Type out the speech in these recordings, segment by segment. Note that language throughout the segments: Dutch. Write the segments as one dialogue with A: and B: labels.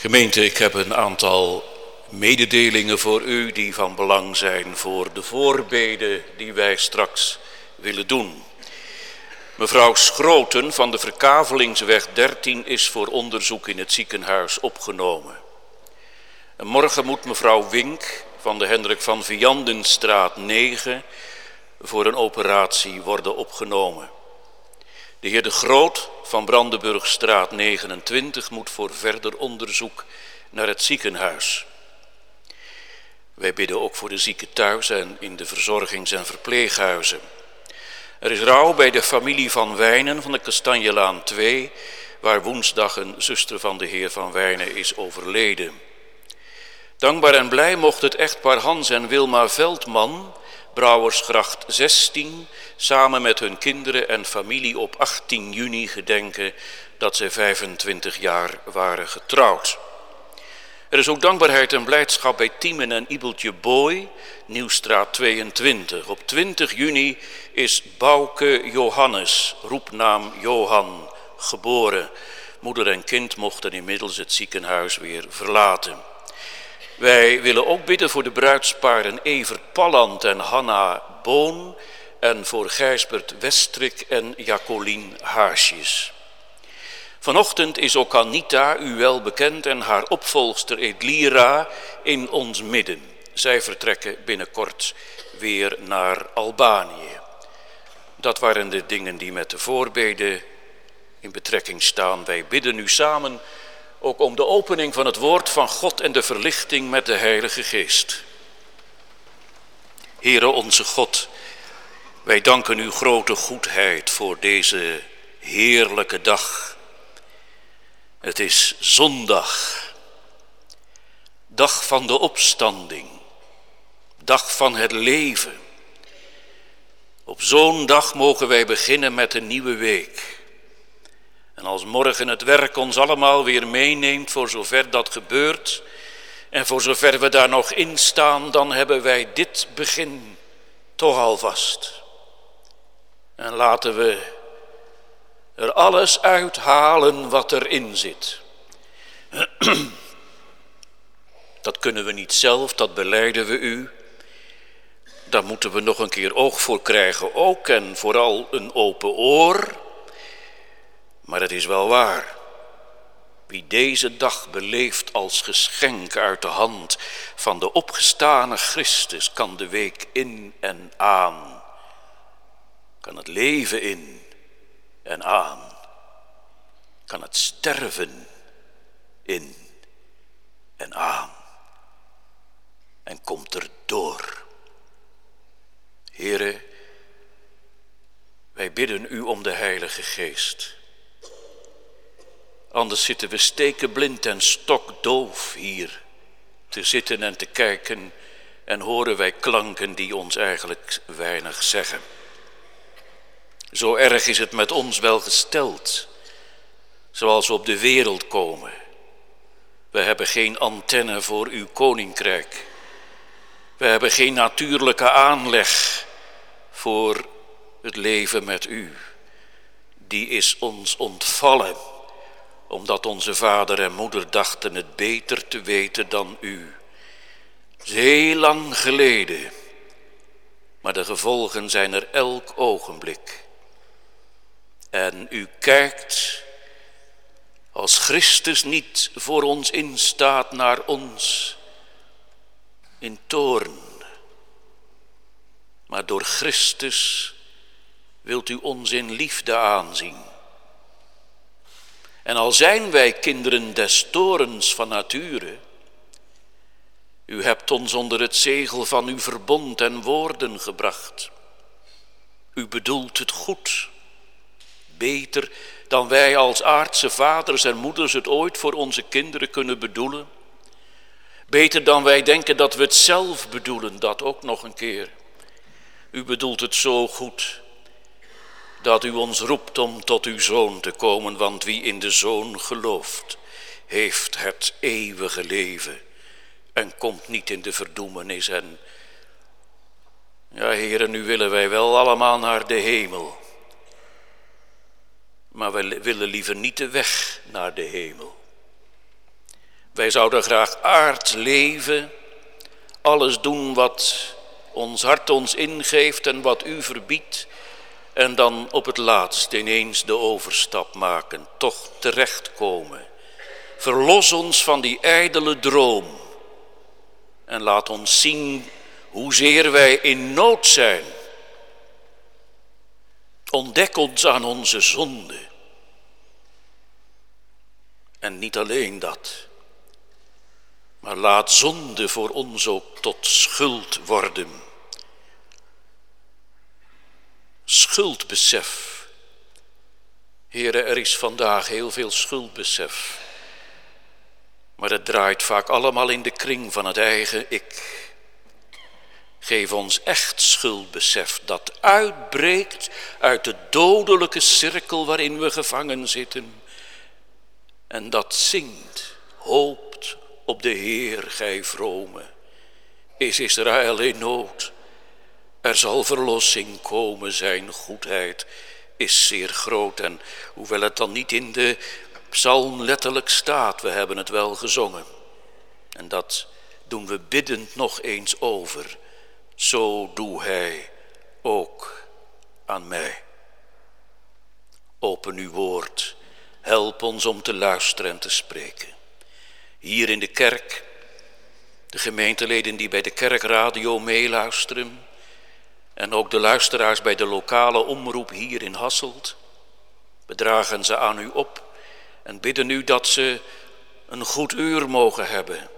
A: Gemeente, ik heb een aantal mededelingen voor u die van belang zijn voor de voorbeden die wij straks willen doen. Mevrouw Schroten van de Verkavelingsweg 13 is voor onderzoek in het ziekenhuis opgenomen. En morgen moet mevrouw Wink van de Hendrik van Viandenstraat 9 voor een operatie worden opgenomen. De heer De Groot van Brandenburgstraat 29 moet voor verder onderzoek naar het ziekenhuis. Wij bidden ook voor de zieken thuis en in de verzorgings- en verpleeghuizen. Er is rouw bij de familie van Wijnen van de Kastanjelaan 2, waar woensdag een zuster van de heer van Wijnen is overleden. Dankbaar en blij mocht het echtpaar Hans en Wilma Veldman, Brouwersgracht 16, samen met hun kinderen en familie op 18 juni gedenken dat zij 25 jaar waren getrouwd. Er is ook dankbaarheid en blijdschap bij Tiemen en Ibeltje Boy, Nieuwstraat 22. Op 20 juni is Bouke Johannes, roepnaam Johan, geboren. Moeder en kind mochten inmiddels het ziekenhuis weer verlaten. Wij willen ook bidden voor de bruidsparen Evert Palland en Hanna Boon en voor Gijsbert Westrik en Jacolien Haasjes. Vanochtend is ook Anita, u wel bekend, en haar opvolgster Edlira in ons midden. Zij vertrekken binnenkort weer naar Albanië. Dat waren de dingen die met de voorbeden in betrekking staan. Wij bidden nu samen ook om de opening van het woord van God en de verlichting met de Heilige Geest. Heere onze God, wij danken uw grote goedheid voor deze heerlijke dag. Het is zondag, dag van de opstanding, dag van het leven. Op zo'n dag mogen wij beginnen met een nieuwe week. En als morgen het werk ons allemaal weer meeneemt voor zover dat gebeurt, en voor zover we daar nog in staan, dan hebben wij dit begin toch al vast. En laten we er alles uithalen wat erin zit. Dat kunnen we niet zelf, dat beleiden we u. Daar moeten we nog een keer oog voor krijgen ook en vooral een open oor. Maar het is wel waar. Wie deze dag beleeft als geschenk uit de hand van de opgestane Christus, kan de week in en aan, kan het leven in en aan, kan het sterven in en aan en komt er door. Heren, wij bidden u om de Heilige Geest. Anders zitten we stekenblind en stokdoof hier te zitten en te kijken en horen wij klanken die ons eigenlijk weinig zeggen. Zo erg is het met ons wel gesteld, zoals we op de wereld komen. We hebben geen antenne voor uw koninkrijk. We hebben geen natuurlijke aanleg voor het leven met u. Die is ons ontvallen, omdat onze vader en moeder dachten het beter te weten dan u. Heel lang geleden, maar de gevolgen zijn er elk ogenblik. En u kijkt als Christus niet voor ons instaat naar ons in toorn. Maar door Christus wilt u ons in liefde aanzien. En al zijn wij kinderen des torens van nature, u hebt ons onder het zegel van uw verbond en woorden gebracht. U bedoelt het goed, beter dan wij als aardse vaders en moeders het ooit voor onze kinderen kunnen bedoelen. Beter dan wij denken dat we het zelf bedoelen, dat ook nog een keer. U bedoelt het zo goed dat u ons roept om tot uw zoon te komen, want wie in de zoon gelooft, heeft het eeuwige leven en komt niet in de verdoemenis. En ja, heren, nu willen wij wel allemaal naar de hemel. Maar we willen liever niet de weg naar de hemel. Wij zouden graag aard leven, alles doen wat ons hart ons ingeeft en wat u verbiedt. En dan op het laatst ineens de overstap maken, toch terechtkomen. Verlos ons van die ijdele droom. En laat ons zien hoezeer wij in nood zijn. Ontdek ons aan onze zonde. En niet alleen dat, maar laat zonde voor ons ook tot schuld worden. Schuldbesef. Heren, er is vandaag heel veel schuldbesef. Maar het draait vaak allemaal in de kring van het eigen ik. Geef ons echt schuldbesef dat uitbreekt uit de dodelijke cirkel waarin we gevangen zitten. En dat zingt, hoopt op de Heer, gij vrome. Is Israël in nood? Er zal verlossing komen, zijn goedheid is zeer groot. En hoewel het dan niet in de psalm letterlijk staat, we hebben het wel gezongen. En dat doen we biddend nog eens over. Zo doe hij ook aan mij. Open uw woord, help ons om te luisteren en te spreken. Hier in de kerk, de gemeenteleden die bij de kerkradio meeluisteren, en ook de luisteraars bij de lokale omroep hier in Hasselt, bedragen ze aan u op en bidden u dat ze een goed uur mogen hebben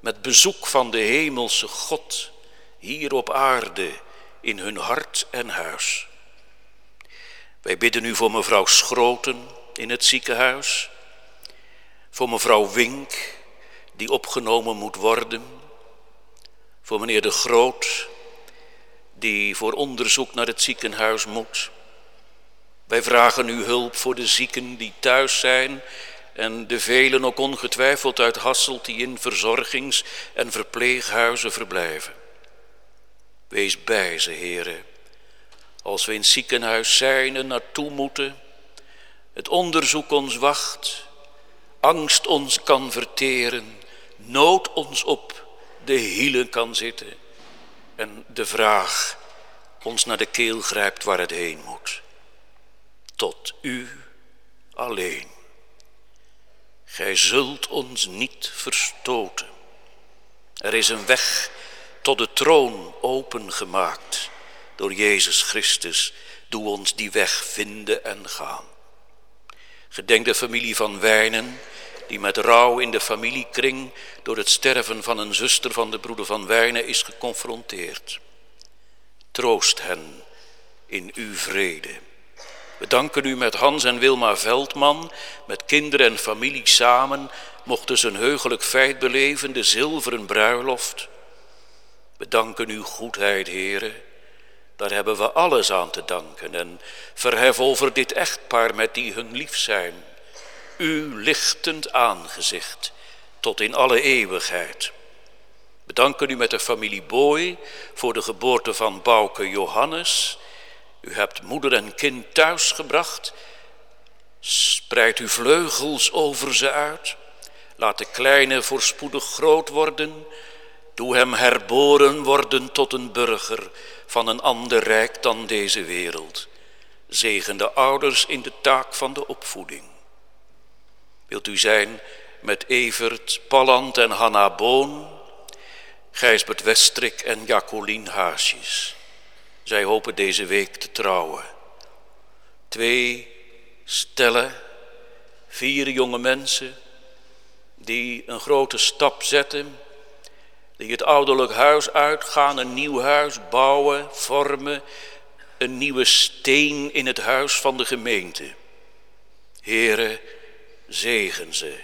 A: met bezoek van de hemelse God hier op aarde in hun hart en huis. Wij bidden u voor mevrouw Schroten in het ziekenhuis, voor mevrouw Wink die opgenomen moet worden, voor meneer de Groot die voor onderzoek naar het ziekenhuis moet. Wij vragen u hulp voor de zieken die thuis zijn en de velen ook ongetwijfeld uit Hasselt die in verzorgings- en verpleeghuizen verblijven. Wees bij ze, heren, als we in het ziekenhuis zijn en naartoe moeten, het onderzoek ons wacht, angst ons kan verteren, nood ons op de hielen kan zitten en de vraag ons naar de keel grijpt waar het heen moet. Tot u alleen. Gij zult ons niet verstoten. Er is een weg tot de troon opengemaakt door Jezus Christus. Doe ons die weg vinden en gaan. Gedenk de familie van Wijnen, die met rouw in de familiekring door het sterven van een zuster van de broeder van Wijnen is geconfronteerd. Troost hen in uw vrede. We danken u met Hans en Wilma Veldman, met kinderen en familie samen, mochten ze een heugelijk feit beleven, de zilveren bruiloft. We danken uw goedheid, heren. Daar hebben we alles aan te danken en verhef over dit echtpaar met die hun lief zijn. Uw lichtend aangezicht tot in alle eeuwigheid. We danken u met de familie Boy voor de geboorte van Bouke Johannes. U hebt moeder en kind thuis gebracht. Spreid uw vleugels over ze uit. Laat de kleine voorspoedig groot worden. Doe hem herboren worden tot een burger van een ander rijk dan deze wereld. Zegen de ouders in de taak van de opvoeding. Wilt u zijn met Evert, Palland en Hanna Boon, Gijsbert Westrik en Jacqueline Haasjes. Zij hopen deze week te trouwen. Twee stellen, vier jonge mensen die een grote stap zetten die het ouderlijk huis uitgaan, een nieuw huis bouwen, vormen, een nieuwe steen in het huis van de gemeente. Here, zegen ze,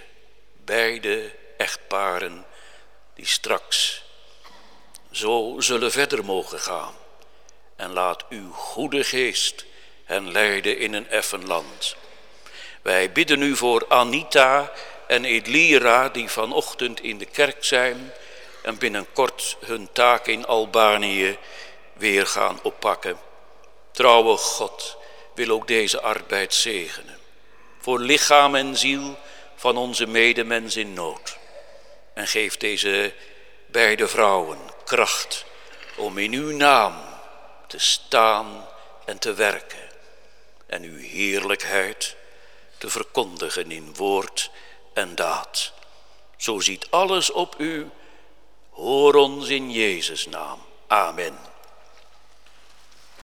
A: beide echtparen die straks zo zullen verder mogen gaan. En laat uw goede geest hen leiden in een effen land. Wij bidden u voor Anita en Edlira die vanochtend in de kerk zijn en binnenkort hun taak in Albanië weer gaan oppakken. Trouwe God wil ook deze arbeid zegenen. Voor lichaam en ziel van onze medemens in nood. En geef deze beide vrouwen kracht om in uw naam te staan en te werken. En uw heerlijkheid te verkondigen in woord en daad. Zo ziet alles op u. Hoor ons in Jezus' naam. Amen.